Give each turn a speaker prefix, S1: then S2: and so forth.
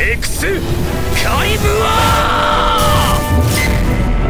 S1: Eksi.